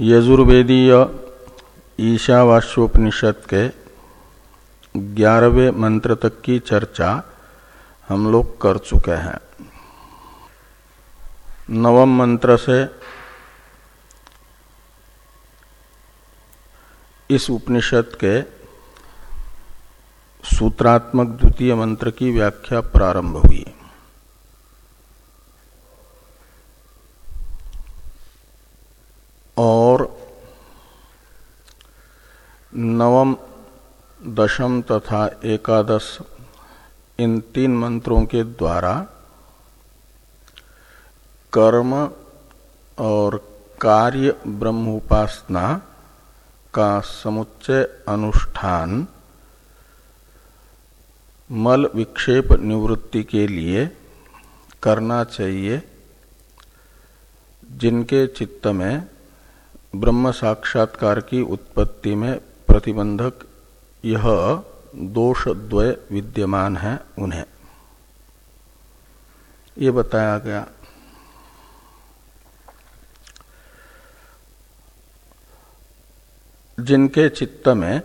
यजुर्वेदीय ईशावास्योपनिषद के ग्यारहवें मंत्र तक की चर्चा हम लोग कर चुके हैं। नवम मंत्र से इस उपनिषद के सूत्रात्मक द्वितीय मंत्र की व्याख्या प्रारंभ हुई। और नवम, दशम तथा एकादश, इन तीन मंत्रों के द्वारा कर्म और कार्य ब्रह्म उपासना का समुच्चय अनुष्ठान, मल विक्षेप निवृत्ति के लिए करना चाहिए, जिनके चित्त में ब्रह्म साक्षात्कार की उत्पत्ति में प्रतिबंधक यह दोष द्वय विद्यमान है उन्हें। ये बताया गया। जिनके चित्त में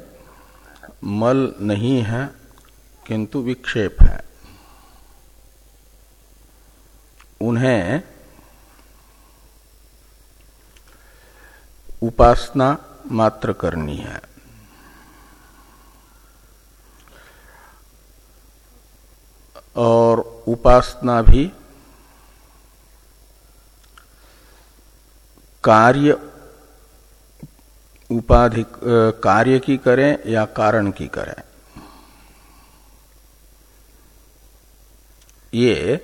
मल नहीं है, किंतु विक्षेप है। उन्हें उपासना मात्र करनी है। और उपासना भी कार्य उपाधि, कार्य की करें या कारण की करें। ये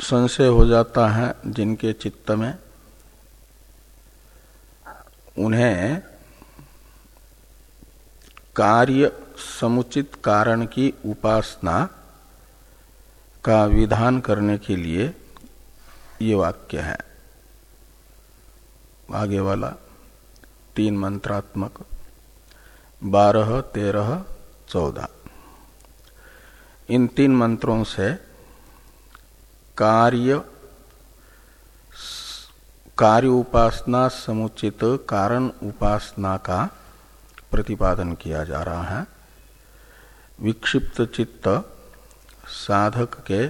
संशय हो जाता है जिनके चित्त में उन्हें कार्य समुचित कारण की उपासना का विधान करने के लिए ये वाक्य है। आगे वाला, तीन मंत्रात्मक, बारह, तेरह, चौदह। इन तीन मंत्रों से कार्य कार्य उपासना समुचित कारण उपासना का प्रतिपादन किया जा रहा है। विक्षिप्त चित्त साधक के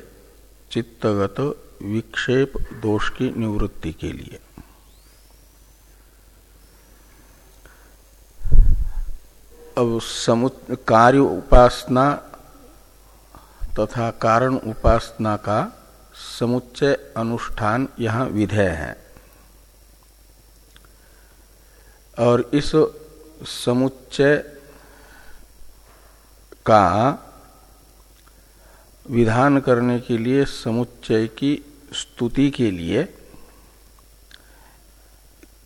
चित्तगत विक्षेप दोष की निवृत्ति के लिए। अब कार्य उपासना तथा कारण उपासना का समुच्चय अनुष्ठान यहाँ विधेय है। और इस समुच्चय का विधान करने के लिए, समुच्चय की स्तुति के लिए,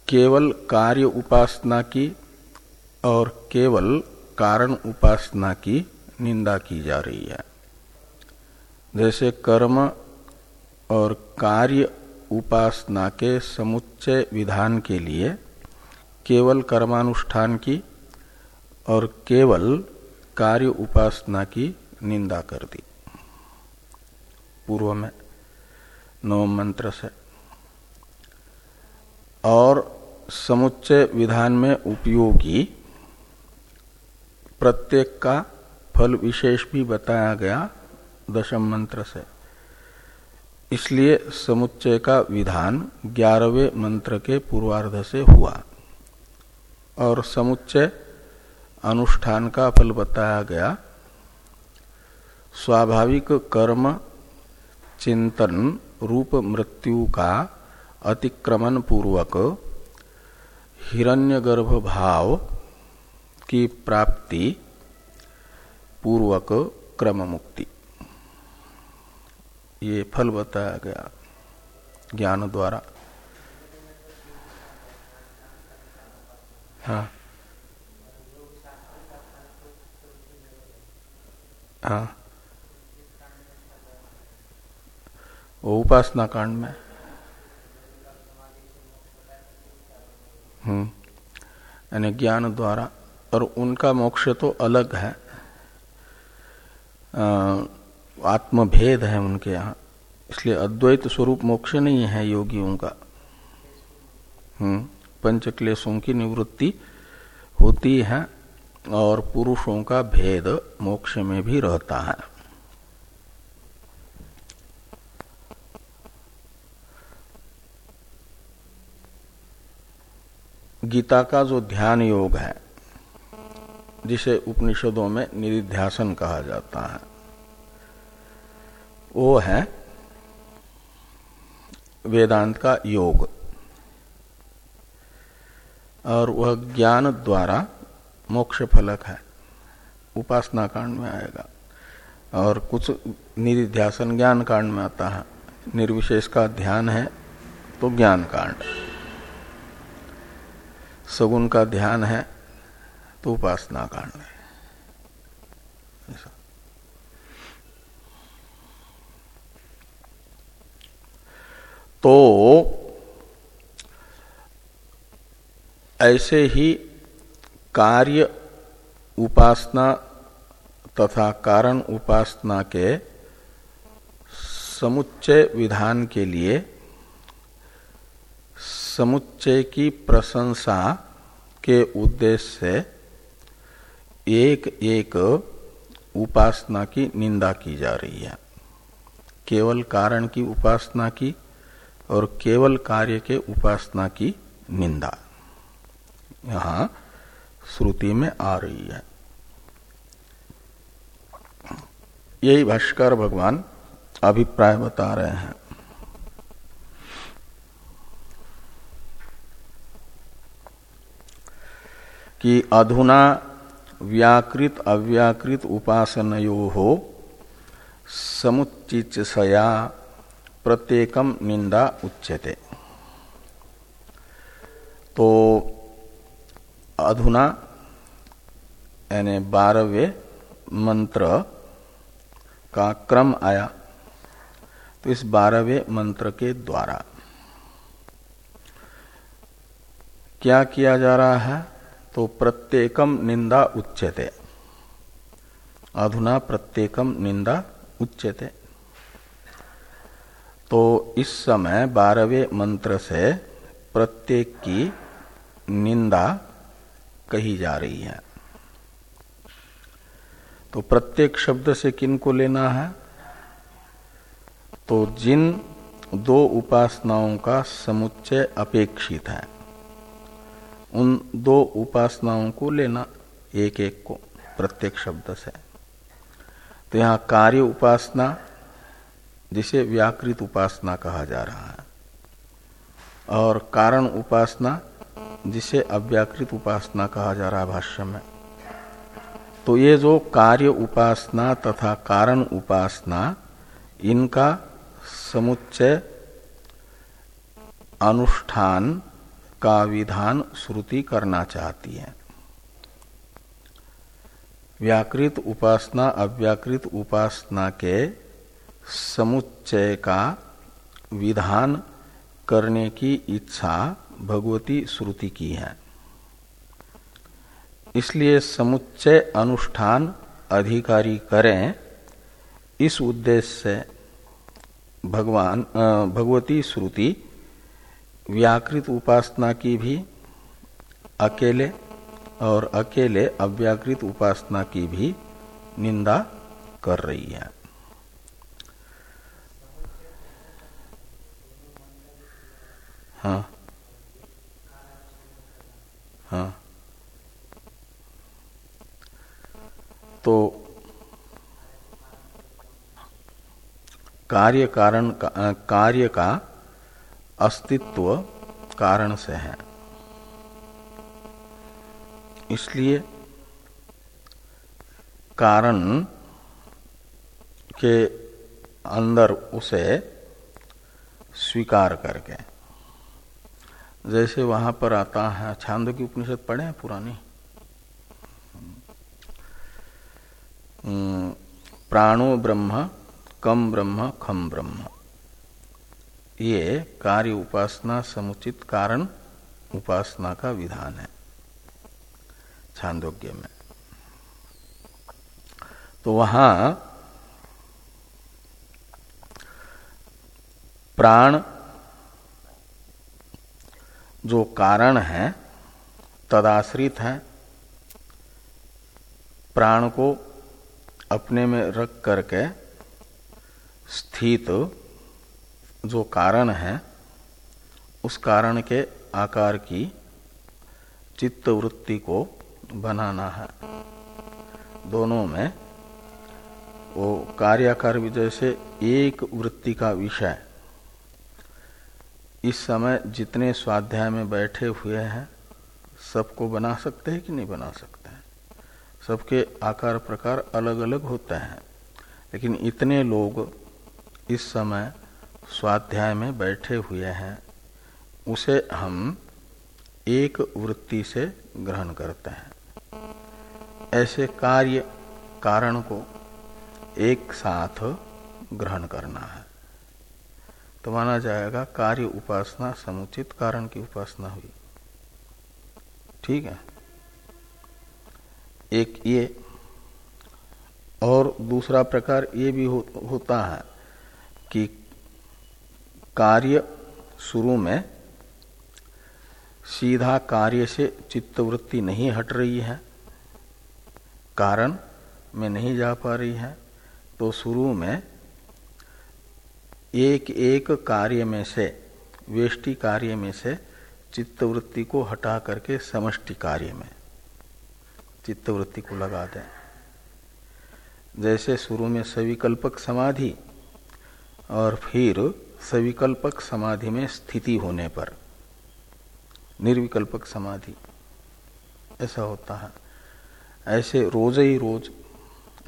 केवल कार्य उपासना की और केवल कारण उपासना की निंदा की जा रही है। जैसे कर्म और कार्य उपासना के समुच्चय विधान के लिए केवल कर्मानुष्ठान की और केवल कार्य उपासना की निंदा कर दी। पूर्व में नव मंत्र से। और समुच्चय विधान में उपयोगी प्रत्येक का फल विशेष भी बताया गया दशम मंत्र से। इसलिए समुच्चय का विधान ग्यारहवें मंत्र के पूर्वार्ध से हुआ। और समुच्चय अनुष्ठान का फल बताया गया। स्वाभाविक कर्म चिंतन रूप मृत्यु का अतिक्रमण पूर्वक हिरण्यगर्भ भाव की प्राप्ति पूर्वक क्रम मुक्ति ये फल बताया गया ज्ञान द्वारा। हाँ। हाँ। उपासना कांड में। हम्म। यानी ज्ञान द्वारा। और उनका मोक्ष तो अलग है। आत्मभेद है उनके यहाँ। इसलिए अद्वैत स्वरूप मोक्ष नहीं है योगियों का। हम्म, पंच क्लेशों की निवृत्ति होती है और पुरुषों का भेद मोक्ष में भी रहता है। गीता का जो ध्यान योग है, जिसे उपनिषदों में निधिध्यासन कहा जाता है, वो है वेदांत का योग। और वह ज्ञान द्वारा मोक्ष फलक है। उपासना कांड में आएगा। और कुछ निधिध्यासन ज्ञान कांड में आता है। निर्विशेष का ध्यान है तो ज्ञान कांड। सगुण का ध्यान है तो उपासना कांड है। तो ऐसे ही कार्य उपासना तथा कारण उपासना के समुच्चय विधान के लिए समुच्चय की प्रशंसा के उद्देश्य से एक एक उपासना की निंदा की जा रही है। केवल कारण की उपासना की और केवल कार्य के उपासना की निंदा। यहाँ श्रुति में आ रही है। यही भाष्कर भगवान अभिप्राय बता रहे हैं। कि अधुना व्याकृत अव्याकृत उपासनयो हो समुचितया प्रत्येकम निंदा उच्यते। तो अधुना, यानी बारहवें मंत्र का क्रम आया। तो इस बारहवें मंत्र के द्वारा क्या किया जा रहा है? तो प्रत्येकम निंदा उच्यते। अधुना प्रत्येकम निंदा उच्यते। तो इस समय बारहवें मंत्र से प्रत्येक की निंदा कही जा रही है। तो प्रत्येक शब्द से किन को लेना है? तो जिन दो उपासनाओं का समुच्चय अपेक्षित है, उन दो उपासनाओं को लेना एक एक को, प्रत्येक शब्द से। तो यहाँ कार्य उपासना, जिसे व्याकृत उपासना कहा जा रहा है, और कारण उपासना जिसे अव्याकृत उपासना कहा जा रहा है भाष्य में तो ये जो कार्य उपासना तथा कारण उपासना, इनका समुच्चय अनुष्ठान का विधान श्रुति करना चाहती है। व्याकृत उपासना, अव्याकृत उपासना के समुच्चय का विधान करने की इच्छा भगवती श्रुति की है। इसलिए समुच्चय अनुष्ठान अधिकारी करें। इस उद्देश्य से भगवान भगवती श्रुति, व्याकृत उपासना की भी, अकेले और अकेले अव्याकृत उपासना की भी निंदा कर रही है। हाँ। हाँ। तो कार्य कारण का, कार्य का अस्तित्व कारण से है। इसलिए कारण के अंदर उसे स्वीकार करके जैसे वहाँ पर आता है। छांद की उपनिषद पढ़े हैं पुरानी। हम्म, प्राणो ब्रह्म कम ब्रह्म खम ब्रह्म। ये कार्य उपासना समुचित कारण उपासना का विधान है छांदोग्य में। तो वहाँ प्राण जो कारण है, तदाश्रित है, प्राण को अपने में रख करके स्थित जो कारण है, उस कारण के आकार की चित्त वृत्ति को बनाना है। दोनों में वो कार्याकार विजय से एक वृत्ति का विषय इस समय जितने स्वाध्याय में बैठे हुए हैं, सबको बना सकते हैं कि नहीं बना सकते हैं? सबके आकार प्रकार अलग अलग होते हैं। लेकिन इतने लोग इस समय स्वाध्याय में बैठे हुए हैं, उसे हम एक वृत्ति से ग्रहण करते हैं। ऐसे कार्य कारण को एक साथ ग्रहण करना है। तो माना जाएगा कार्य उपासना समुचित कारण की उपासना हुई। ठीक है? एक ये और दूसरा प्रकार ये भी हो, होता है कि कार्य शुरू में सीधा कार्य से चित्तवृत्ति नहीं हट रही है कारण में नहीं जा पा रही है तो शुरू में एक एक कार्य में से, वेष्टि कार्य में से चित्तवृत्ति को हटा करके समष्टि कार्य में चित्तवृत्ति को लगा दें। जैसे शुरू में सविकल्पक समाधि और फिर सविकल्पक समाधि में स्थिति होने पर, निर्विकल्पक समाधि, ऐसा होता है। ऐसे रोज ही रोज,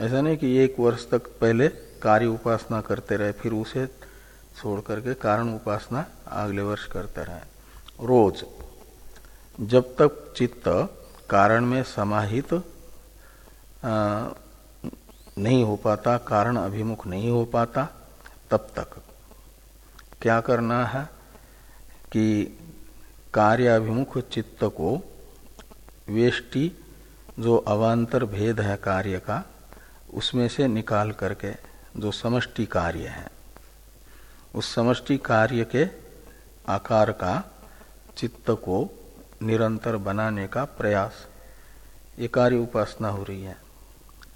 ऐसा नहीं कि एक वर्ष तक पहले कार्य उपासना करते रहे, फिर उसे छोड़ करके कारण उपासना अगले वर्ष करते रहे। रोज, जब तक चित्त कारण में समाहित नहीं हो पाता, कारण अभिमुख नहीं हो पाता, तब तक। क्या करना है कि कार्य अभिमुख चित्त को वेष्टि, जो अवान्तर भेद है कार्य का, उसमें से निकाल करके, जो समष्टि कार्य है उस समष्टि कार्य के आकार का चित्त को निरंतर बनाने का प्रयास। ये कार्य उपासना हो रही है।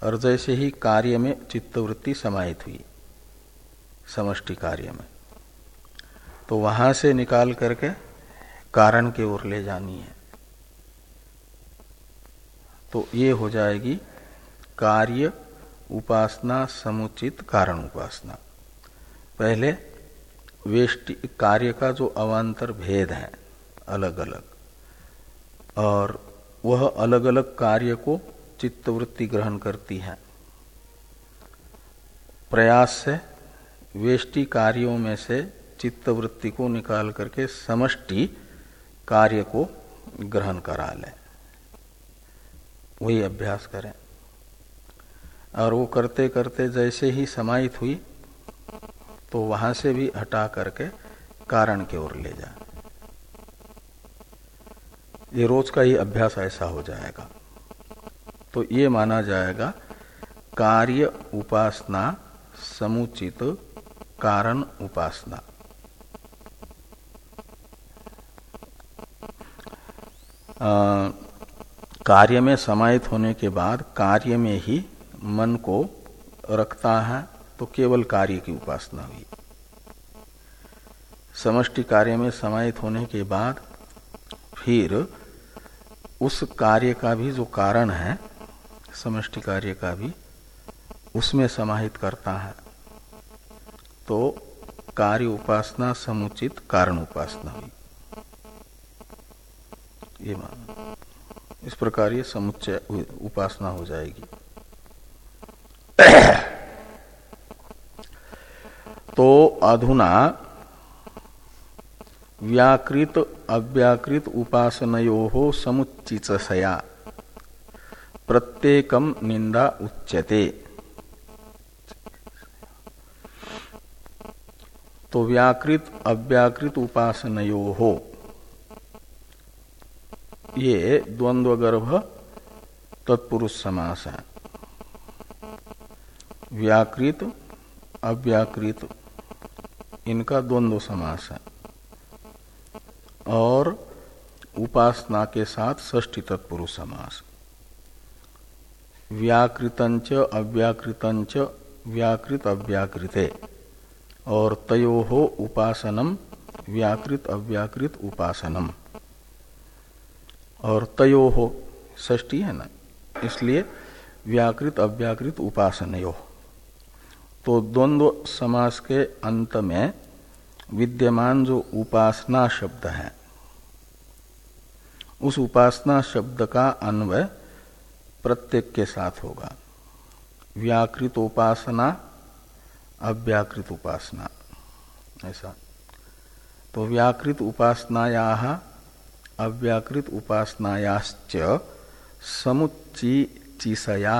और जैसे ही कार्य में चित्तवृत्ति समाहित हुई, समष्टि कार्य में तो वहाँ से निकाल करके कारण की ओर ले जानी है। तो ये हो जाएगी कार्य उपासना समुचित कारण उपासना। पहले वेष्टि कार्य का जो अवान्तर भेद है अलग अलग और वह अलग अलग कार्य को चित्तवृत्ति ग्रहण करती है। प्रयास से वेष्टि कार्यों में से चित्तवृत्ति को निकाल करके समष्टि कार्य को ग्रहण करा लें। वही अभ्यास करें। और वो करते करते जैसे ही समाहित हुई तो वहाँ से भी हटा करके कारण की ओर ले जाए। ये रोज का ही अभ्यास ऐसा हो जाएगा। तो ये माना जाएगा, कार्य उपासना समुचित कारण उपासना। कार्य में समाहित होने के बाद कार्य में ही मन को रखता है तो केवल कार्य की उपासना हुई। समष्टि कार्य में समाहित होने के बाद फिर उस कार्य का भी जो कारण है, समष्टि कार्य का भी, उसमें समाहित करता है। तो कार्य उपासना समुचित कारण उपासना हुई। ये मान। इस प्रकार ये समुच्चय उपासना हो जाएगी। तो अधुना व्याकृत अव्याकृत उपासनो हो समुचितसया प्रत्येकम निंदा उच्यते। तो व्याकृत अव्याकृत उपासनो हो ये द्वंद्व तत्पुरुष समास। है व्याकृत अव्याकृत इनका द्वंद्व समास है। और उपासना के साथ ष्टी तत्पुरुष समास। व्याकृतंच अव्याकृतंच व्याकृत अव्याकृते। और तयो हो उपासनम व्याकृत अव्याकृत उपासनम। और तयो हो ष्टी है ना, इसलिए व्याकृत अव्याकृत उपासन यो तो द्वंद्व समास के अंत में विद्यमान जो उपासना शब्द है, उस उपासना शब्द का अन्वय प्रत्येक के साथ होगा। व्याकृत उपासना, अव्याकृत उपासना, ऐसा। तो व्याकृत उपासनाया, अव्याकृत उपासनायाश्च समुच्चिसया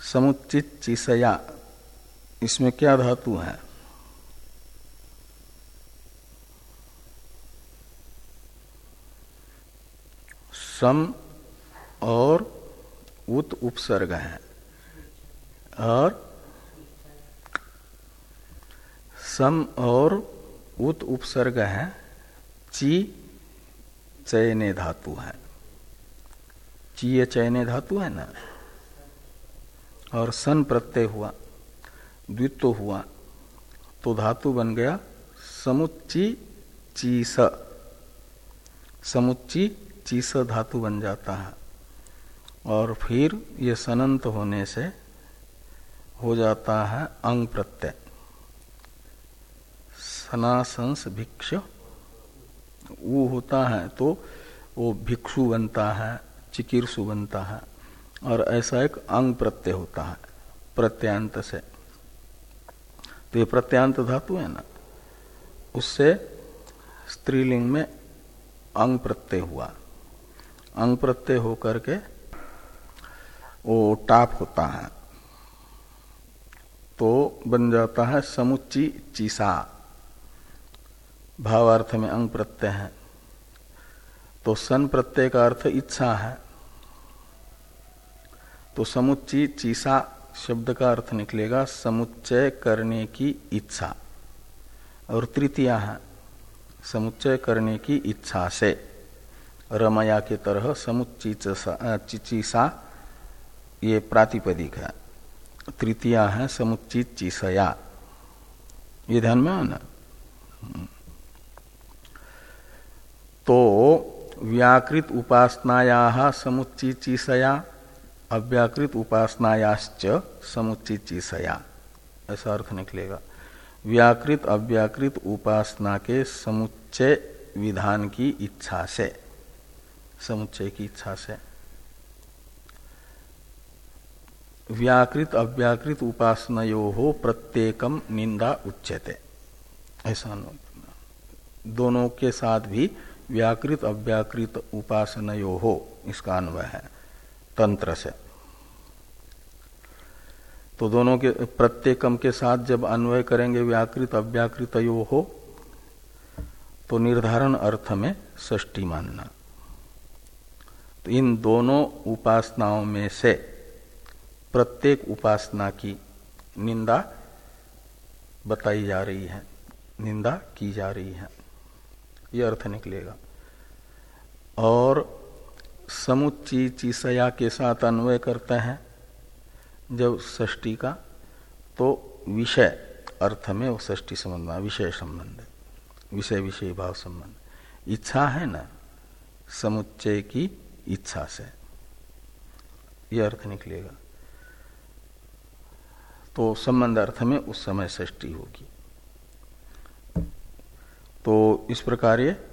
समुचित चिसया। इसमें क्या धातु है? सम और उत उपसर्ग है। और सम और उत उपसर्ग है। ची चयने धातु है। चीय चयने धातु है ना? और सन प्रत्यय हुआ, द्वित्व हुआ तो धातु बन गया समुच्ची चीस। समुच्ची चीस धातु बन जाता है और फिर ये सनंत होने से हो जाता है अंग प्रत्यय। सनासंस भिक्ष वो होता है तो वो भिक्षु बनता है, चिकीर्षु बनता है। और ऐसा एक अंग प्रत्यय होता है प्रत्यांत से। तो ये प्रत्यांत धातु है ना, उससे स्त्रीलिंग में अंग प्रत्यय हुआ। अंग प्रत्यय होकर के वो टाप होता है तो बन जाता है समुच्ची चीसा। भावार्थ में अंग प्रत्यय है तो सन प्रत्यय का अर्थ इच्छा है। तो समुच्ची चीसा शब्द का अर्थ निकलेगा समुच्चय करने की इच्छा। और तृतीया है, समुच्चय करने की इच्छा से। रमया के तरह समुच्ची चिचीसा ये प्रातिपदिक है। तृतीया है समुचित चीसया। ये ध्यान में आना। तो व्याकृत उपासनाया समुचित चीसया अव्याकृत उपासनायाश्च समुचित चीसया ऐसा अर्थ निकलेगा। व्याकृत अव्याकृत उपासना के समुच्चय विधान की इच्छा से। समुच्चय की इच्छा से। व्याकृत अव्याकृत उपासनयो हो प्रत्येकम निंदा उच्चते ऐसा दोनों के साथ भी व्याकृत अव्याकृत उपासनयो हो इसका अन्वय है। तंत्र से। तो दोनों के, प्रत्येकम के साथ जब अन्वय करेंगे व्याकृत, अव्याकृत यो हो तो निर्धारण अर्थ में षष्टी मानना। तो इन दोनों उपासनाओं में से प्रत्येक उपासना की निंदा बताई जा रही है, निंदा की जा रही है। यह अर्थ निकलेगा। और समुच्ची चीसया के साथ अन्वय करते हैं। जब षष्टी का तो विषय अर्थ में वो षष्टी संबंध विषय संबंध, विषय विषय भाव संबंध। इच्छा है ना, समुच्चय की इच्छा से। यह अर्थ निकलेगा। तो संबंध अर्थ में उस समय षष्टि होगी। तो इस प्रकार ये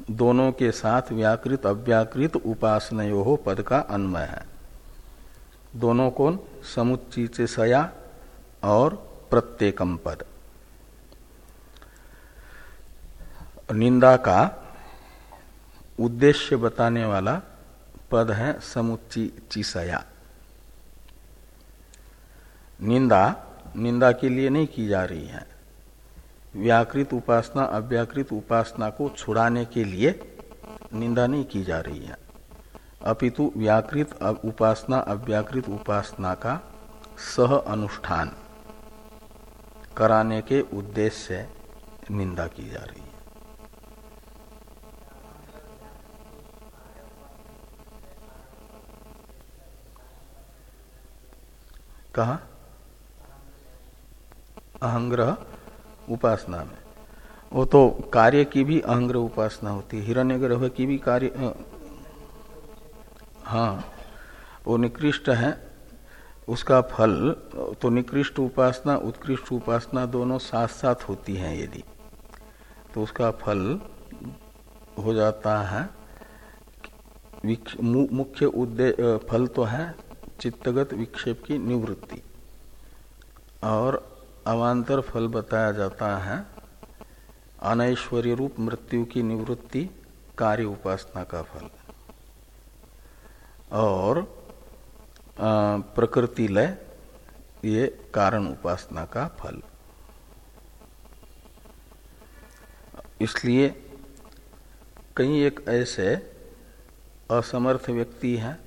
दोनों के साथ व्याकृत अव्याकृत उपासनयो हो पद का अन्वय है। दोनों कौन? समुचित सया और प्रत्येकम पद। निंदा का उद्देश्य बताने वाला पद है समुच्ची चिसया निंदा निंदा के लिए नहीं की जा रही है। व्याकृत उपासना, अव्याकृत उपासना को छुड़ाने के लिए निंदा नहीं की जा रही है। अपितु व्याकृत उपासना, अव्याकृत उपासना का सह अनुष्ठान कराने के उद्देश्य से निंदा की जा रही है। कहा? अहंग्रह उपासना में। वो तो कार्य की भी अहंग्रह उपासना होती है हिरण्य की भी कार्य हाँ वो निकृष्ट है, उसका फल तो निकृष्ट उपासना, उत्कृष्ट उपासना दोनों साथ साथ होती हैं यदि तो उसका फल हो जाता है मुख्य उद्देश्य फल तो है चित्तगत विक्षेप की निवृत्ति, और अवान्तर फल बताया जाता है। अनैश्वर्य रूप मृत्यु की निवृत्ति कार्य उपासना का फल। और प्रकृति लय ये कारण उपासना का फल। इसलिए कई एक ऐसे असमर्थ व्यक्ति हैं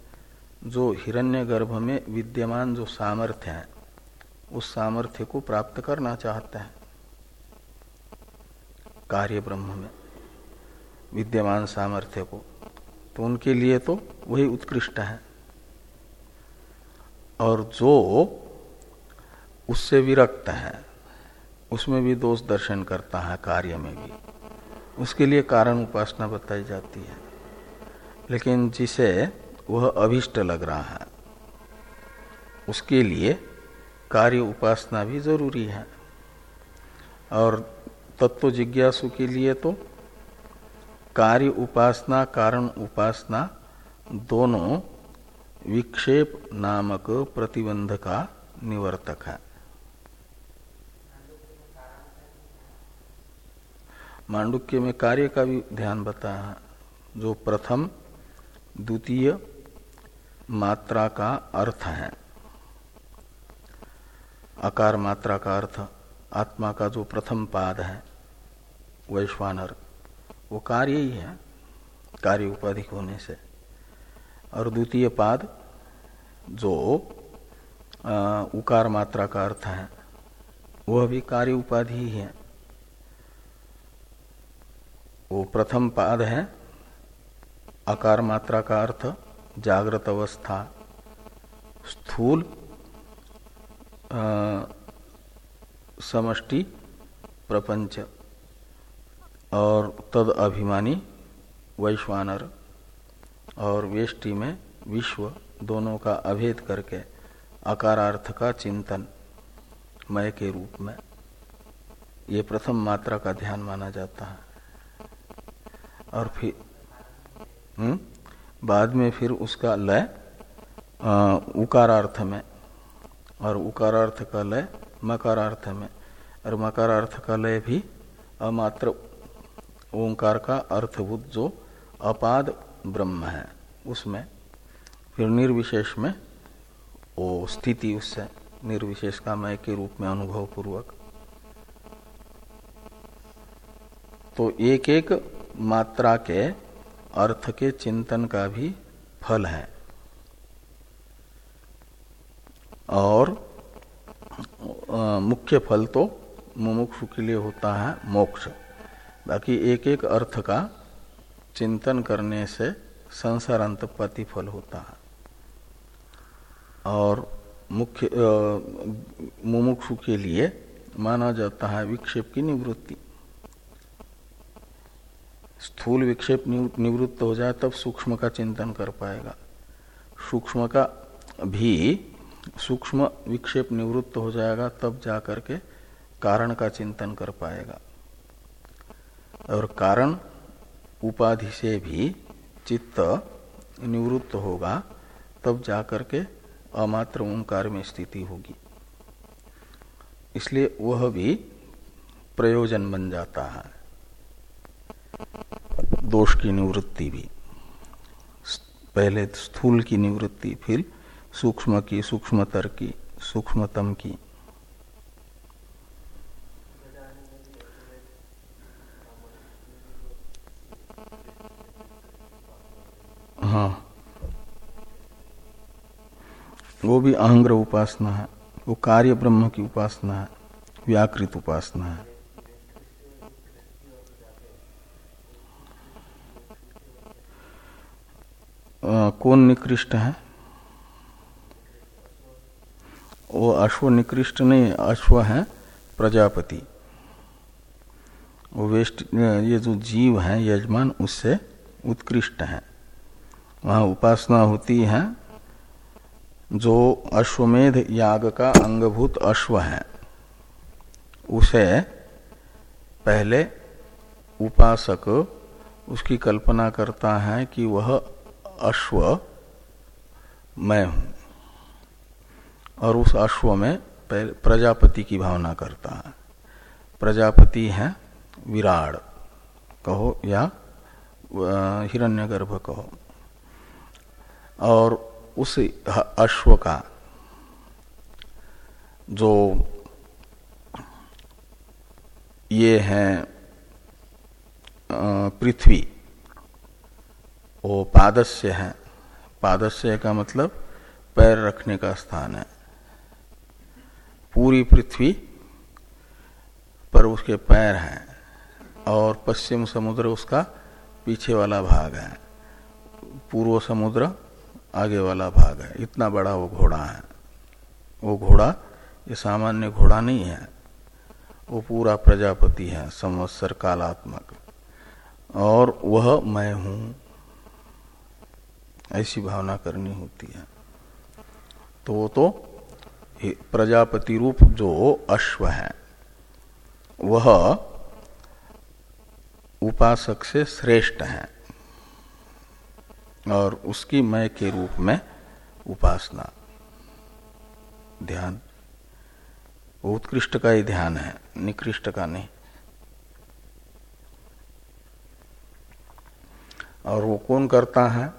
जो हिरण्यगर्भ में विद्यमान जो सामर्थ्य है उस सामर्थ्य को प्राप्त करना चाहते हैं। कार्य ब्रह्म में विद्यमान सामर्थ्य को तो उनके लिए तो वही उत्कृष्ट है। और जो उससे विरक्त है, उसमें भी दोष दर्शन करता है कार्य में भी। उसके लिए कारण उपासना बताई जाती है। लेकिन जिसे वह अभिष्ट लग रहा है, उसके लिए कार्य उपासना भी ज़रूरी है। और तत्व जिज्ञासु के लिए तो कार्य उपासना, कारण उपासना दोनों विक्षेप नामक प्रतिबंध का निवर्तक है। मांडुक्य में कार्य का भी ध्यान बताया जो प्रथम, द्वितीय मात्रा का अर्थ है। आकार मात्रा का अर्थ आत्मा का जो प्रथम पाद है वैश्वानर वो कार्य ही है कार्य उपाधिक होने से। और द्वितीय पाद जो आ, उकार मात्रा का अर्थ है वह भी कार्य उपाधि ही है। वो प्रथम पाद है आकार मात्रा का अर्थ जागृत अवस्था स्थूल समष्टि, प्रपंच और तद अभिमानी, वैश्वानर और वेष्टि में विश्व दोनों का अभेद करके अकारार्थ का चिंतन मय के रूप में। ये प्रथम मात्रा का ध्यान माना जाता है। और फिर हम्म बाद में फिर उसका लय उकारार्थ में और उकारार्थ का लय मकारार्थ में और मकारार्थ का लय भी अमात्र ओंकार का अर्थभूत जो अपाद ब्रह्म है, उसमें फिर निर्विशेष में वो स्थिति उससे निर्विशेष का मय के रूप में अनुभव पूर्वक तो एक एक मात्रा के अर्थ के चिंतन का भी फल है। और मुख्य फल तो मुमुक्षु के लिए होता है मोक्ष। बाकी एक एक अर्थ का चिंतन करने से संसार अंतपति फल होता है। और मुख्य मुमुक्षु के लिए माना जाता है विक्षेप की निवृत्ति। स्थूल विक्षेप निवृत्त हो जाए तब सूक्ष्म का चिंतन कर पाएगा। सूक्ष्म का भी सूक्ष्म विक्षेप निवृत्त हो जाएगा, तब जा करके कारण का चिंतन कर पाएगा। और कारण उपाधि से भी चित्त निवृत्त होगा, तब जाकर के अमात्र ओंकार में स्थिति होगी। इसलिए वह भी प्रयोजन बन जाता है। दोष की निवृत्ति भी, पहले स्थूल की निवृत्ति, फिर सूक्ष्म की सूक्ष्मतर की सूक्ष्मतम की। हाँ। वो भी अहंग्र उपासना है। वो कार्य ब्रह्म की उपासना है व्याकृत उपासना है। आ, कौन निकृष्ट है? वो अश्व निकृष्ट नहीं, अश्व है, प्रजापति। वेस्ट ये जो जीव है, यजमान, उससे उत्कृष्ट है। वहाँ उपासना होती है, जो अश्वमेध याग का अंगभूत अश्व है। उसे पहले उपासक उसकी कल्पना करता है कि वह अश्व मैं हूँ। और उस अश्व में प्रजापति की भावना करता है। प्रजापति है विराड़ कहो या हिरण्यगर्भ कहो। और उस अश्व का जो ये है पृथ्वी, वो पादस्य है। पादस्य का मतलब पैर रखने का स्थान है। पूरी पृथ्वी पर उसके पैर हैं और पश्चिम समुद्र उसका पीछे वाला भाग है। पूर्व समुद्र आगे वाला भाग है। इतना बड़ा वो घोड़ा है। वो घोड़ा ये सामान्य घोड़ा नहीं है। वो पूरा प्रजापति है, संवत्सर कालात्मक। और वह मैं हूँ, ऐसी भावना करनी होती है। तो वो तो प्रजापति रूप जो अश्व है, वह उपासक से श्रेष्ठ है और उसकी मय के रूप में उपासना। ध्यान, उत्कृष्ट का ही ध्यान है, निकृष्ट का नहीं। और वो कौन करता है?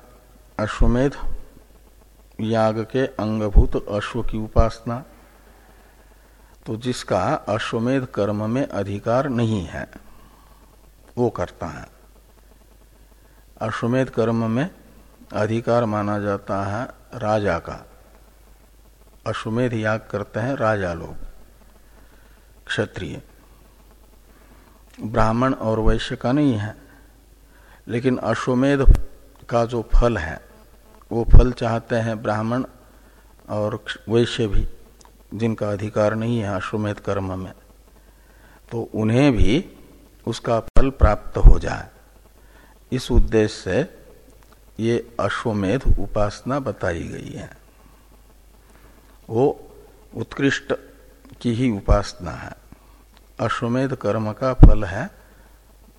अश्वमेध। याग के अंगभूत अश्व की उपासना। तो जिसका अश्वमेध कर्म में अधिकार नहीं है, वो करता है। अश्वमेध कर्म में अधिकार माना जाता है राजा का। अश्वमेध याग करते हैं राजा लोग, क्षत्रिय। ब्राह्मण और वैश्य का नहीं है, लेकिन अश्वमेध का जो फल है वो फल चाहते हैं ब्राह्मण और वैश्य भी, जिनका अधिकार नहीं है अश्वमेध कर्म में तो उन्हें भी उसका फल प्राप्त हो जाए। इस उद्देश्य से ये अश्वमेध उपासना बताई गई है। वो उत्कृष्ट की ही उपासना है। अश्वमेध कर्म का फल है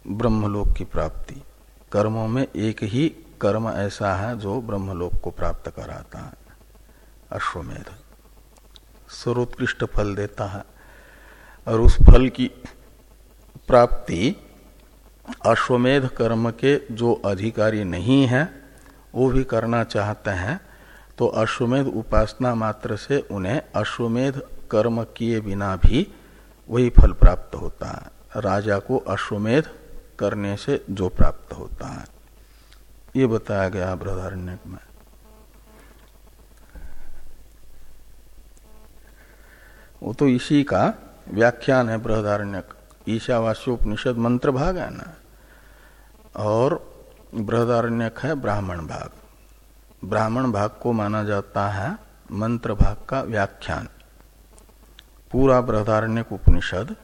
ब्रह्मलोक की प्राप्ति। कर्मों में एक ही कर्म ऐसा है जो ब्रह्मलोक को प्राप्त कराता है। अश्वमेध। सर्वोत्कृष्ट फल देता है और उस फल की प्राप्ति अश्वमेध कर्म के जो अधिकारी नहीं है, वो भी करना चाहते हैं तो अश्वमेध उपासना मात्र से उन्हें अश्वमेध कर्म किए बिना भी वही फल प्राप्त होता है। राजा को अश्वमेध करने से जो प्राप्त होता है। ये बताया गया बृहदारण्य में। वो तो इसी का व्याख्यान है बृहदारण्य ईशावास्योपनिषद मंत्र भाग है ना? और बृहदारण्यक है ब्राह्मण भाग। ब्राह्मण भाग को माना जाता है मंत्र भाग का व्याख्यान। पूरा बृहदारण्यक उपनिषद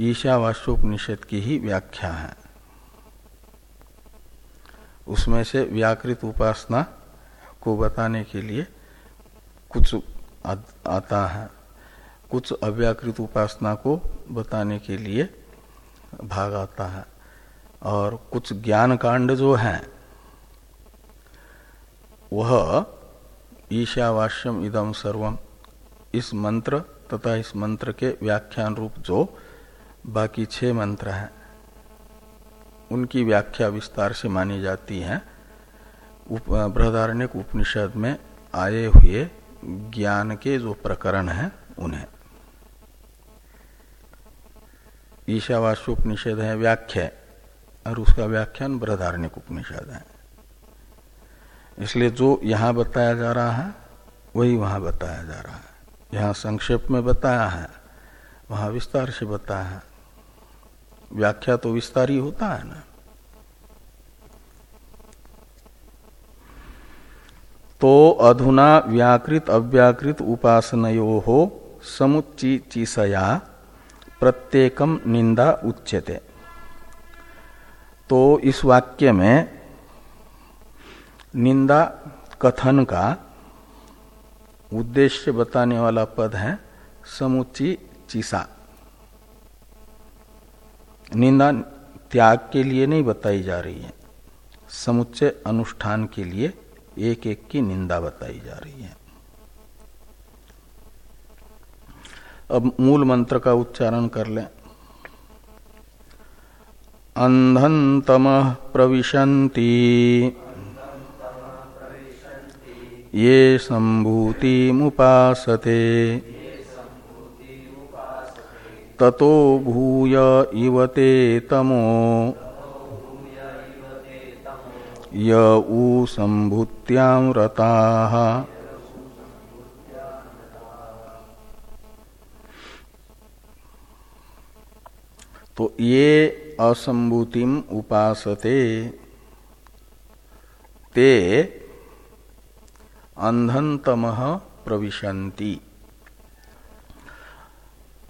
ईशावास्योपनिषद की ही व्याख्या है। उसमें से व्याकृत उपासना को बताने के लिए कुछ आता है। कुछ अव्याकृत उपासना को बताने के लिए भाग आता है। और कुछ ज्ञान कांड जो है, वह ईशावास्यम इदम सर्वम। इस मंत्र तथा इस मंत्र के व्याख्यान रूप जो बाकी छह मंत्र हैं। उनकी व्याख्या विस्तार से मानी जाती है। बृहदारण्य उपनिषद में आए हुए ज्ञान के जो प्रकरण हैं, उन्हें। ईशावास्योपनिषद है व्याख्या, और उसका व्याख्यान बृहदारण्य उपनिषद है। इसलिए जो यहाँ बताया जा रहा है, वही वहाँ बताया जा रहा है। यहाँ संक्षेप में बताया है, वहाँ विस्तार से बताया है। व्याख्या तो विस्तारी होता है ना। तो अधुना व्याकृत अव्याकृत उपासनयो हो समुच्चिसया प्रत्येकम निंदा उच्यते। तो इस वाक्य में निंदा कथन का उद्देश्य बताने वाला पद है समुची चिसा निंदा त्याग के लिए नहीं बताई जा रही है। समुच्चय अनुष्ठान के लिए एक एक की निंदा बताई जा रही है। अब मूल मंत्र का उच्चारण कर लें। अंधन तम प्रविशंति ये संभूति मुपासते ततो भूय इवते तमो। य संभूत्याम रता। तो ये असंभूतिम उपासते ते अंधनतम प्रविशंति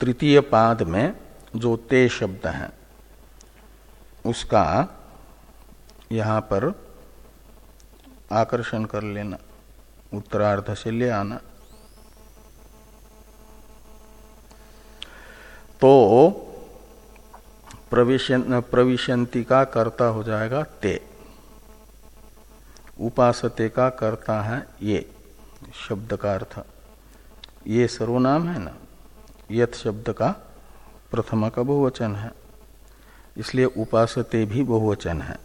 तृतीय पाद में जो ते शब्द है, उसका यहाँ पर आकर्षण कर लेना, उत्तरार्ध से ले आना। तो प्रविशंति का कर्ता हो जाएगा ते। उपासते का कर्ता है ये, शब्द का अर्थ। ये सर्वनाम है ना? यथ शब्द का प्रथमा का बहुवचन है। इसलिए उपासते भी बहुवचन है।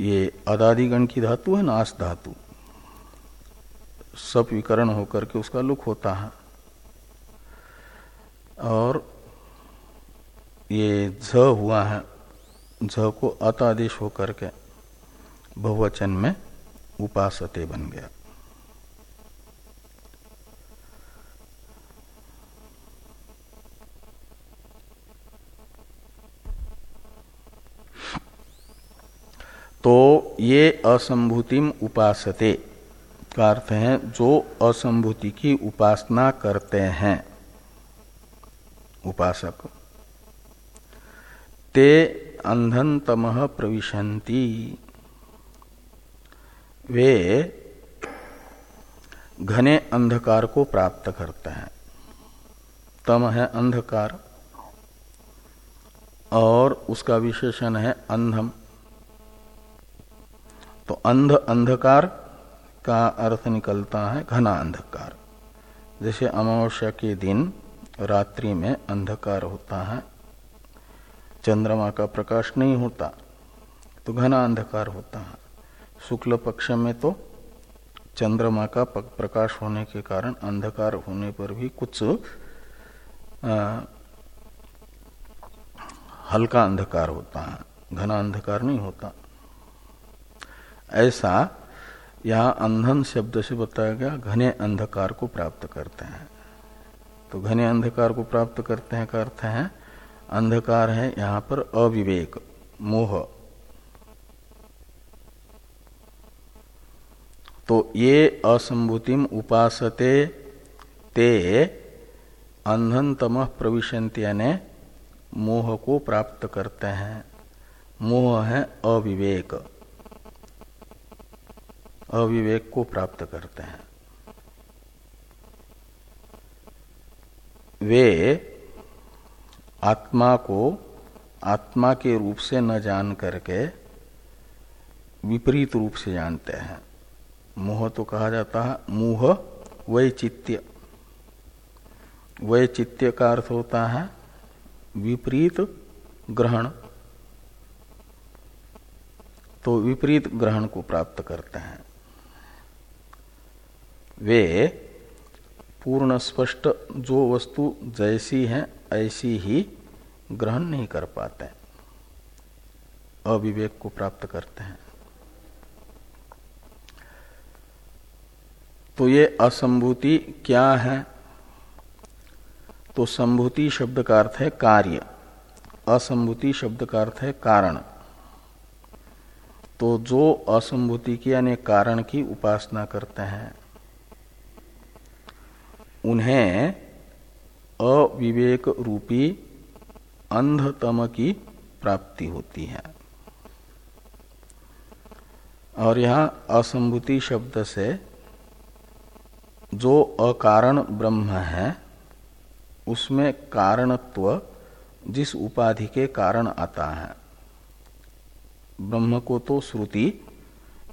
ये अदादिगण की धातु है नाश धातु। सब विकरण होकर के उसका लुक होता है। और ये झ हुआ है, झ को अत आदेश होकर के बहुवचन में उपासते बन गया। तो ये असंभूतिम उपासते का अर्थ है, जो असंभूति की उपासना करते हैं। उपासक। ते अंधन तम प्रविशंति वे घने अंधकार को प्राप्त करते हैं। तम है अंधकार और उसका विशेषण है अंधम। तो अंध अंधकार का अर्थ निकलता है घना अंधकार। जैसे अमावस्या के दिन रात्रि में अंधकार होता है चंद्रमा का प्रकाश नहीं होता तो घना अंधकार होता है। शुक्ल पक्ष में तो चंद्रमा का प्रकाश होने के कारण अंधकार होने पर भी कुछ आ, हल्का अंधकार होता है। घना अंधकार नहीं होता। ऐसा यहाँ अंधन शब्द से बताया गया, घने अंधकार को प्राप्त करते हैं। तो घने अंधकार को प्राप्त करते हैं, का अर्थ है, अंधकार है यहाँ पर अविवेक, मोह। तो ये असंभूतिम उपासते ते अंधन तम प्रविशंति यानी मोह को प्राप्त करते हैं। मोह है अविवेक। अविवेक को प्राप्त करते हैं। वे आत्मा को आत्मा के रूप से न जान करके विपरीत रूप से जानते हैं। मोह तो कहा जाता है, मुह वैचित्य। वैचित्य का अर्थ होता है विपरीत ग्रहण। तो विपरीत ग्रहण को प्राप्त करते हैं। वे पूर्ण स्पष्ट जो वस्तु जैसी है, ऐसी ही ग्रहण नहीं कर पाते अविवेक को प्राप्त करते हैं। तो ये असंभूति क्या है? तो संभूति शब्द का अर्थ है कार्य। असंभूति शब्द का अर्थ है कारण। तो जो असंभूति की यानी कारण की उपासना करते हैं उन्हें अविवेक रूपी अंधतम की प्राप्ति होती है। और यहाँ असंभूति शब्द से जो अकारण ब्रह्म है, उसमें कारणत्व जिस उपाधि के कारण आता है। ब्रह्म को तो श्रुति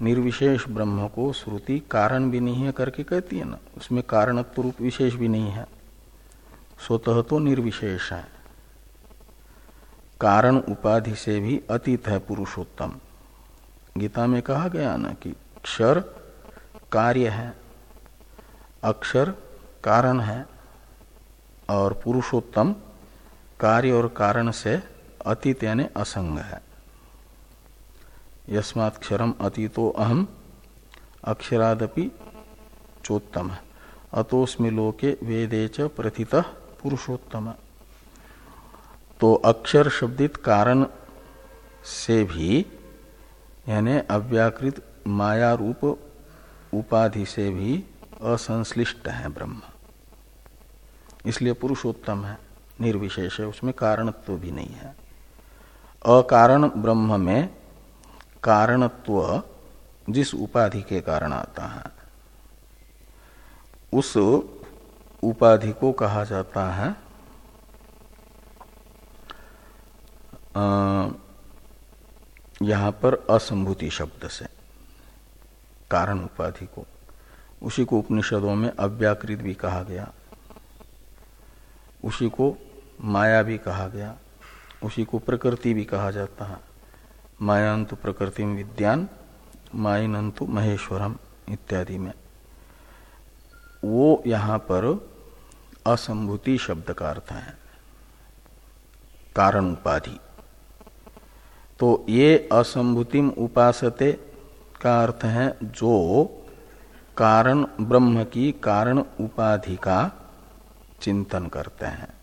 निर्विशेष ब्रह्म को श्रुति कारण भी नहीं है करके कहती है ना। उसमें कारणत्व रूप विशेष भी नहीं है। स्वतः तो निर्विशेष है। कारण उपाधि से भी अतीत है पुरुषोत्तम। गीता में कहा गया ना कि क्षर कार्य है, अक्षर कारण है और पुरुषोत्तम कार्य और कारण से अतीत यानी असंग है। यस्मात्क्षरम अतीतो अहम अक्षरादपि चोत्तम। अतोस्मि लोके वेदे च प्रथित पुरुषोत्तम। तो अक्षर शब्दित कारण से भी, यानी अव्याकृत माया रूप उपाधि से भी असंश्लिष्ट है ब्रह्म। इसलिए पुरुषोत्तम है, निर्विशेष है, उसमें कारणत्व तो भी नहीं है। अकारण ब्रह्म में कारणत्व जिस उपाधि के कारण आता है, उस उपाधि को कहा जाता है यहाँ पर असंभूति शब्द से, कारण उपाधि को। उसी को उपनिषदों में अव्याकृत भी कहा गया, उसी को माया भी कहा गया, उसी को प्रकृति भी कहा जाता है। मायांतु प्रकृति विद्यान माइनंतु महेश्वरम इत्यादि में। वो यहाँ पर असंभूति शब्द का अर्थ है। कारण उपाधि। तो ये असंभूतिम उपासते का अर्थ है जो कारण ब्रह्म की कारण उपाधि का चिंतन करते हैं।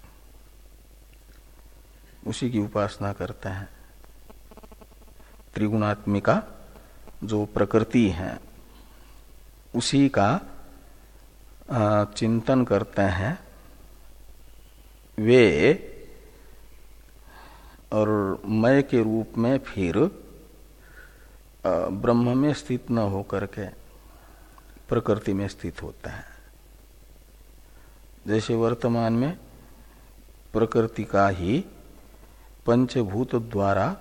उसी की उपासना करते हैं। त्रिगुणात्मिका जो प्रकृति है, उसी का चिंतन करते हैं। वे, और मय के रूप में फिर ब्रह्म में स्थित न होकर के प्रकृति में स्थित होता है। जैसे वर्तमान में प्रकृति का ही पंचभूत द्वारा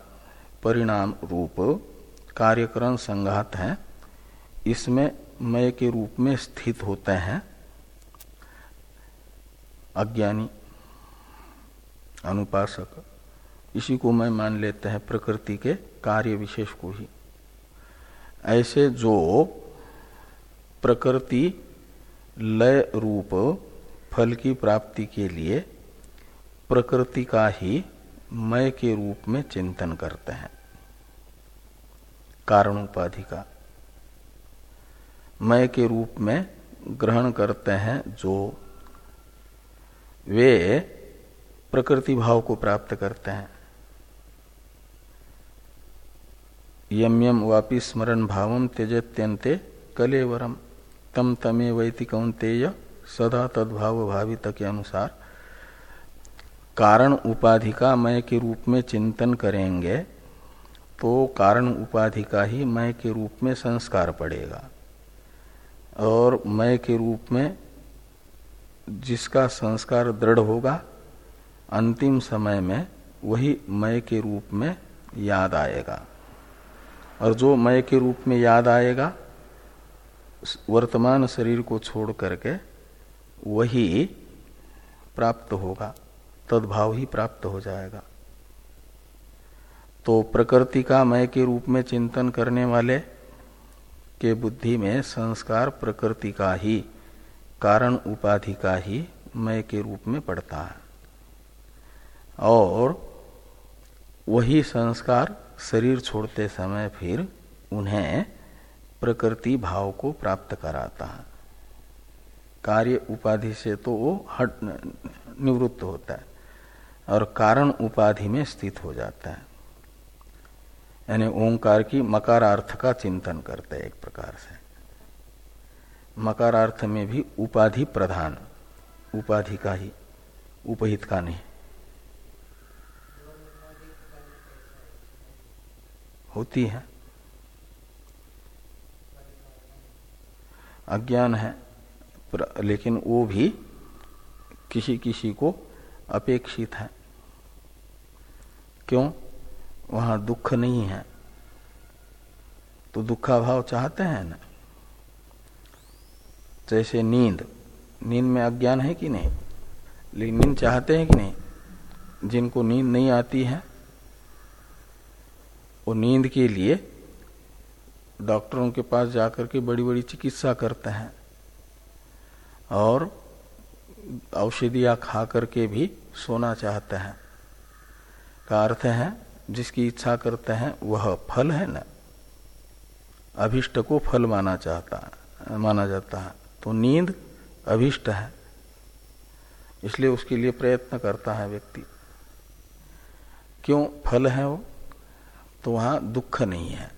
परिणाम रूप कार्यकरण संघात है। इसमें मय के रूप में स्थित होते हैं। अज्ञानी, अनुपासक, इसी को मैं मान लेते हैं प्रकृति के कार्य विशेष को ही। ऐसे जो प्रकृति लय रूप फल की प्राप्ति के लिए प्रकृति का ही मय के रूप में चिंतन करते हैं। कारण उपाधि का मय के रूप में ग्रहण करते हैं जो वे प्रकृति भाव को प्राप्त करते हैं। यम यम वापि स्मरण भावम त्यजत्यंते कलेवरम, तम तमे वैति कौंतेय सदा तद्भाव भावित के अनुसार। कारण उपाधि का मय के रूप में चिंतन करेंगे तो कारण उपाधि का ही मय के रूप में संस्कार पड़ेगा। और मय के रूप में जिसका संस्कार दृढ़ होगा, अंतिम समय में वही मय के रूप में याद आएगा। और जो मय के रूप में याद आएगा, वर्तमान शरीर को छोड़ करके वही प्राप्त होगा, तद्भाव ही प्राप्त हो जाएगा। तो प्रकृति का मय के रूप में चिंतन करने वाले के बुद्धि में संस्कार प्रकृति का ही, कारण उपाधि का ही मय के रूप में पड़ता है। और वही संस्कार शरीर छोड़ते समय फिर उन्हें प्रकृति भाव को प्राप्त कराता है। कार्य उपाधि से तो वो हट निवृत्त होता है और कारण उपाधि में स्थित हो जाता है। यानी ओंकार की मकारार्थ का चिंतन करते हैं एक प्रकार से। मकारार्थ में भी उपाधि प्रधान, उपाधि का ही, उपहित का नहीं। होती है। अज्ञान है लेकिन वो भी किसी किसी को अपेक्षित है। क्यों? वहाँ दुख नहीं है। तो दुखा भाव चाहते हैं ना? जैसे नींद नींद में अज्ञान है कि नहीं? लेकिन नींद चाहते हैं कि नहीं? जिनको नींद नहीं आती है, वो नींद के लिए डॉक्टरों के पास जाकर के बड़ी बड़ी चिकित्सा करते हैं। और औषधियाँ खा करके भी सोना चाहते हैं। का अर्थ है जिसकी इच्छा करते हैं, वह फल है ना? अभिष्ट को फल माना चाहता, माना जाता है। तो नींद अभिष्ट है। इसलिए उसके लिए प्रयत्न करता है व्यक्ति। क्यों फल है वो? तो वहाँ दुख नहीं है।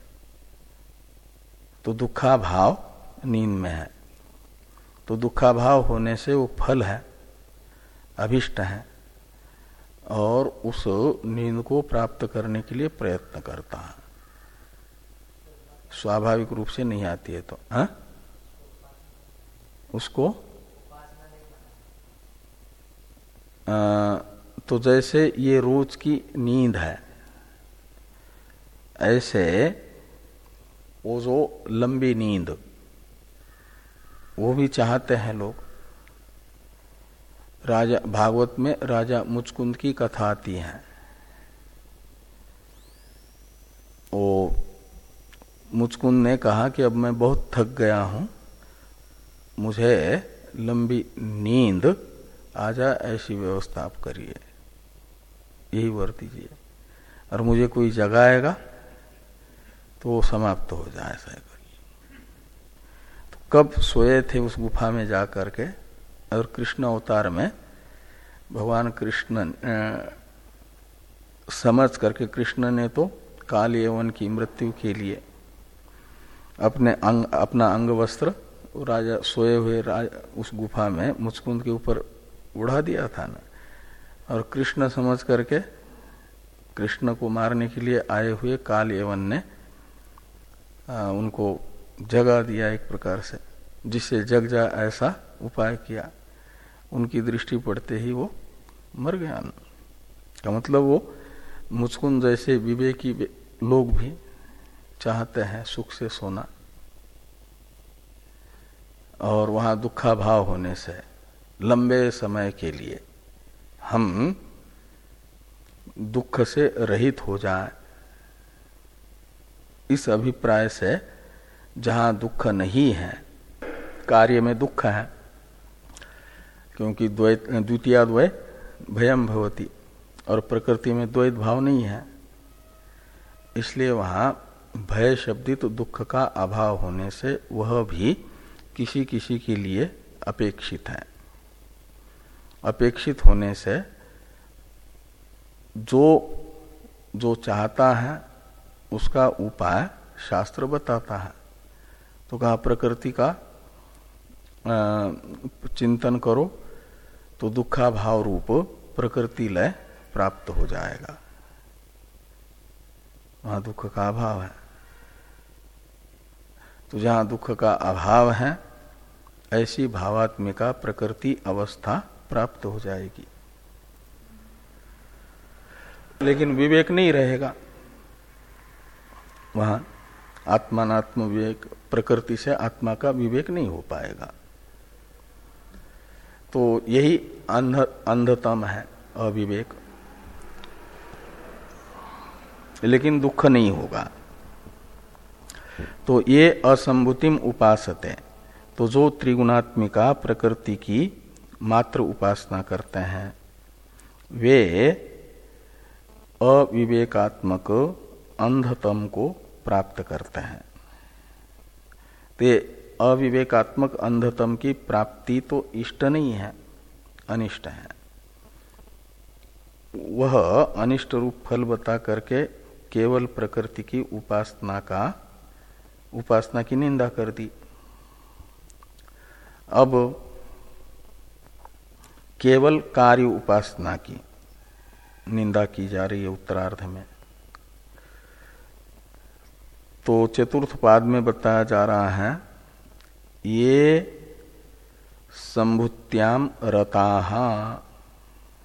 तो दुखा भाव नींद में है। तो दुखा भाव होने से वो फल है, अभिष्ट है। और उस नींद को प्राप्त करने के लिए प्रयत्न करता है स्वाभाविक रूप से नहीं आती है तो हा? उसको आ, तो जैसे ये रोज की नींद है ऐसे वो जो लंबी नींद वो भी चाहते हैं लोग राजा, भागवत में राजा मुचकुंद की कथा आती है। वो मुचकुंद ने कहा कि अब मैं बहुत थक गया हूँ, मुझे लंबी नींद आ जाए ऐसी व्यवस्था आप करिए। यही वर दीजिए। और मुझे कोई जगाएगा तो वो समाप्त हो जाए, ऐसा करिए। तो कब सोए थे उस गुफा में जा करके और कृष्ण अवतार में भगवान कृष्ण समझ करके कृष्ण ने तो काल यवन की मृत्यु के लिए अपने अंग अपना अंग वस्त्र राजा सोए हुए राजा उस गुफा में मुचकुंद के ऊपर उड़ा दिया था ना। और कृष्ण समझ करके कृष्ण को मारने के लिए आए हुए काल यवन ने आ, उनको जगा दिया एक प्रकार से जिससे जग जा ऐसा उपाय किया, उनकी दृष्टि पड़ते ही वो मर गया। का मतलब वो मुचकुंद जैसे विवेकी लोग भी चाहते हैं सुख से सोना। और वहाँ दुखा भाव होने से लंबे समय के लिए हम दुख से रहित हो जाए। इस अभिप्राय से जहाँ दुख नहीं है, कार्य में दुख है क्योंकि द्वैत, द्वितीय द्वय भयम भवती और प्रकृति में द्वैत भाव नहीं है। इसलिए वहाँ भय शब्दित तो दुख का अभाव होने से वह भी किसी किसी के लिए अपेक्षित है। अपेक्षित होने से जो जो चाहता है, उसका उपाय शास्त्र बताता है। तो कहा, प्रकृति का चिंतन करो तो दुखा भाव रूप प्रकृति लय प्राप्त हो जाएगा। वहाँ दुख का अभाव है। तो जहाँ दुख का अभाव है, ऐसी भावात्मिका प्रकृति अवस्था प्राप्त हो जाएगी। लेकिन विवेक नहीं रहेगा। वहाँ आत्मात्म विवेक, प्रकृति से आत्मा का विवेक नहीं हो पाएगा। तो यही अंध, अंधतम है, अविवेक। लेकिन दुख नहीं होगा। तो ये असंभुतिम उपासते तो जो त्रिगुणात्मिका प्रकृति की मात्र उपासना करते हैं, वे अविवेकात्मक अंधतम को प्राप्त करते हैं। ते अविवेकात्मक अंधतम की प्राप्ति तो इष्ट नहीं है, अनिष्ट है। वह अनिष्ट रूप फल बता करके केवल प्रकृति की उपासना का, उपासना की निंदा कर दी। अब केवल कार्य उपासना की निंदा की जा रही है उत्तरार्ध में। तो चतुर्थ पाद में बताया जा रहा है ये संभुत्याम रता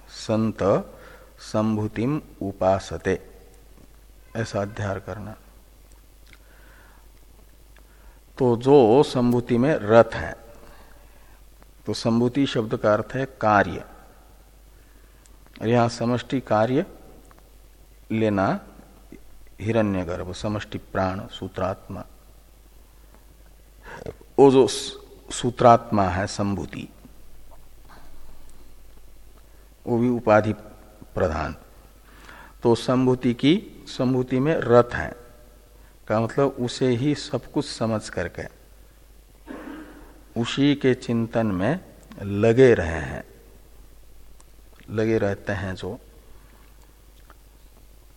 संत संभुतिम उपासते। ऐसा अध्याय करना। तो जो संभूति में रथ है तो संभूति शब्द का अर्थ है कार्य। यहाँ समष्टि कार्य लेना हिरण्यगर्भ, समष्टि प्राण, सूत्रात्मा। वो जो सूत्रात्मा है संभूति, वो भी उपाधि प्रधान। तो संभूति की, संभूति में रथ है, का मतलब उसे ही सब कुछ समझ करके, उसी के चिंतन में लगे रहे हैं, लगे रहते हैं जो,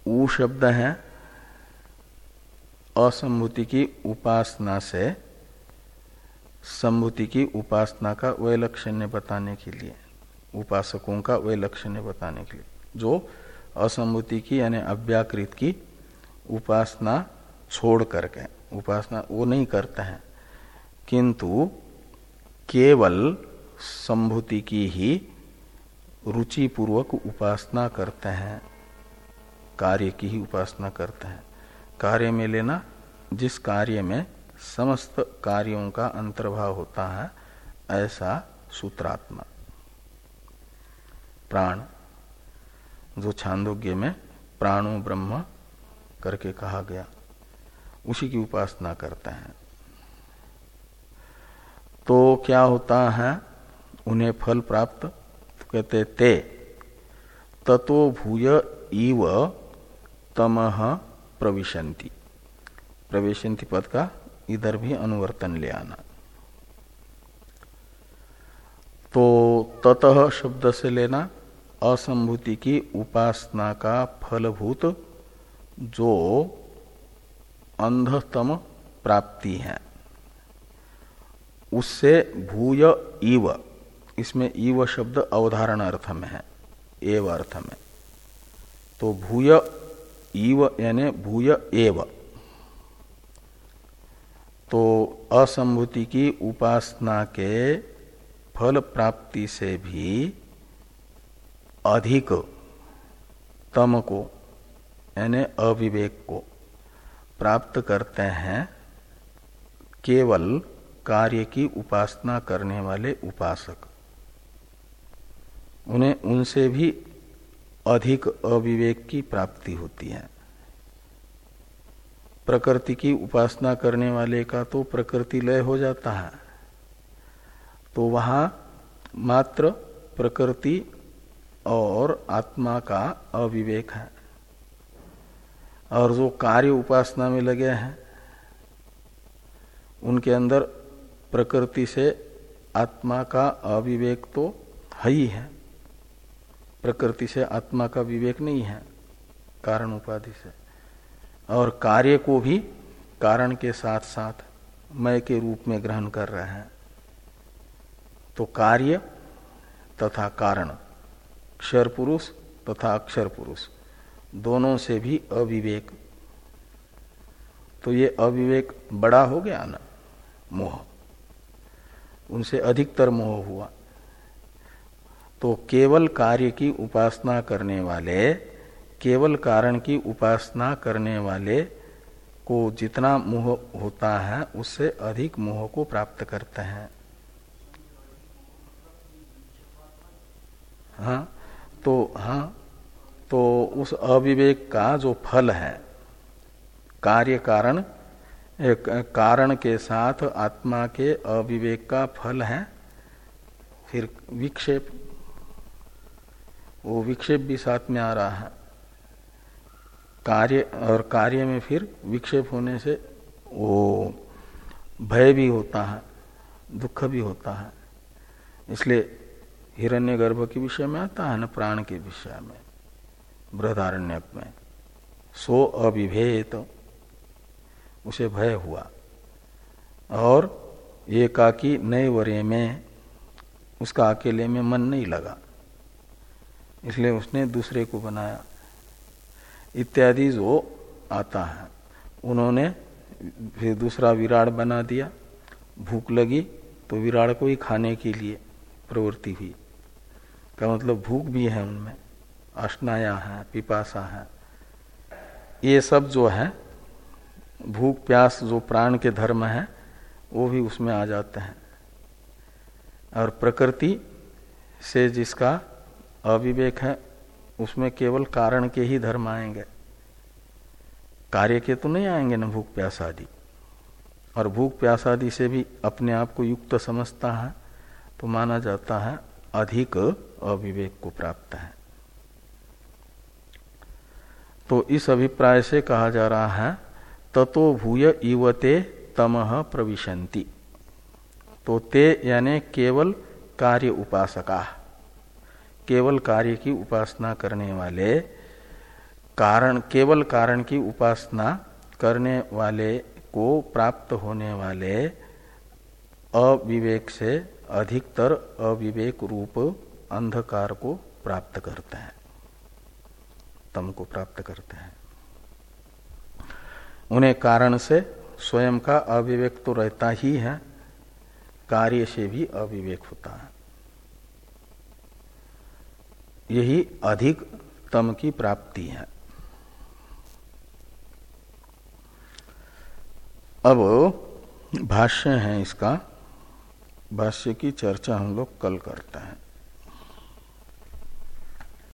ऊ शब्द है, असंभूति की उपासना से संभूति की उपासना का वैलक्षण्य बताने के लिए, उपासकों का वैलक्षण्य बताने के लिए, जो असंभूति की यानी अव्याकृत की उपासना छोड़ करके, उपासना वो नहीं करते हैं, किंतु केवल संभूति की ही रुचि पूर्वक उपासना करते हैं, कार्य की ही उपासना करते हैं। कार्य में लेना, जिस कार्य में समस्त कार्यों का अंतर्भाव होता है ऐसा सूत्रात्मा। प्राण, जो छांदोग्य में प्राणो ब्रह्म करके कहा गया, उसी की उपासना करते हैं। तो क्या होता है, उन्हें फल प्राप्त तो कहते ते, ततो भूय इव तमह प्रविशंति प्रवेशंति पद का इधर भी अनुवर्तन ले आना। तो ततः शब्द से लेना, असंभूति की उपासना का फलभूत जो अंधतम प्राप्ति है। उससे भूय इव, इसमें ईव शब्द अवधारण अर्थ में है, एव अर्थ में। तो भूय इव यानी भूय एव। तो असंभूति की उपासना के फल प्राप्ति से भी अधिक तम को, यानी अविवेक को प्राप्त करते हैं केवल कार्य की उपासना करने वाले उपासक। उन्हें उनसे भी अधिक अविवेक की प्राप्ति होती है। प्रकृति की उपासना करने वाले का तो प्रकृति लय हो जाता है। तो वहाँ मात्र प्रकृति और आत्मा का अविवेक है। और जो कार्य उपासना में लगे हैं, उनके अंदर प्रकृति से आत्मा का अविवेक तो है ही है। प्रकृति से आत्मा का विवेक नहीं है, कारण उपाधि से। और कार्य को भी कारण के साथ साथ मय के रूप में ग्रहण कर रहे हैं। तो कार्य तथा कारण, क्षर पुरुष तथा अक्षर पुरुष, दोनों से भी अविवेक। तो ये अविवेक बड़ा हो गया ना, मोह। उनसे अधिकतर मोह हुआ। तो केवल कार्य की उपासना करने वाले केवल कारण की उपासना करने वाले को जितना मोह होता है, उससे अधिक मोह को प्राप्त करते हैं। हाँ तो हाँ तो उस अविवेक का जो फल है, कार्य कारण, एक कारण के साथ आत्मा के अविवेक का फल है, फिर विक्षेप, वो विक्षेप भी साथ में आ रहा है। कार्य और कार्य में फिर विक्षेप होने से वो भय भी होता है, दुख भी होता है। इसलिए हिरण्य गर्भ के विषय में आता है न, प्राण के विषय में बृहदारण्य में। सो अविभेत उसे भय हुआ। और ये एकाकी नए वरे में उसका अकेले में मन नहीं लगा। इसलिए उसने दूसरे को बनाया। इत्यादि जो आता है। उन्होंने फिर दूसरा विराट बना दिया। भूख लगी तो विराट को ही खाने के लिए प्रवृत्ति हुई। का मतलब भूख भी है उनमें अष्टाया है, पिपासा है। ये सब जो है, भूख, प्यास जो प्राण के धर्म है, वो भी उसमें आ जाते हैं। और प्रकृति से जिसका अविवेक है उसमें केवल कारण के ही धर्म आएँगे। कार्य के तो नहीं आएँगे ना भूख प्यास आदि। और भूख प्यास आदि से भी अपने आप को युक्त समझता है तो माना जाता है अधिक अविवेक को प्राप्त है। तो इस अभिप्राय से कहा जा रहा है, ततो भूय इवते तमह प्रविशंति तो ते यानी केवल कार्य उपासका। केवल कार्य की उपासना करने वाले, कारण, केवल कारण की उपासना करने वाले को प्राप्त होने वाले अविवेक से अधिकतर अविवेक रूप अंधकार को प्राप्त करते हैं, तम को प्राप्त करते हैं। उन्हें कारण से स्वयं का अविवेक तो रहता ही है, कार्य से भी अविवेक होता है। यही अधिक तम की प्राप्ति है। अब भाष्य है इसका। भाष्य की चर्चा हम लोग कल करते हैं।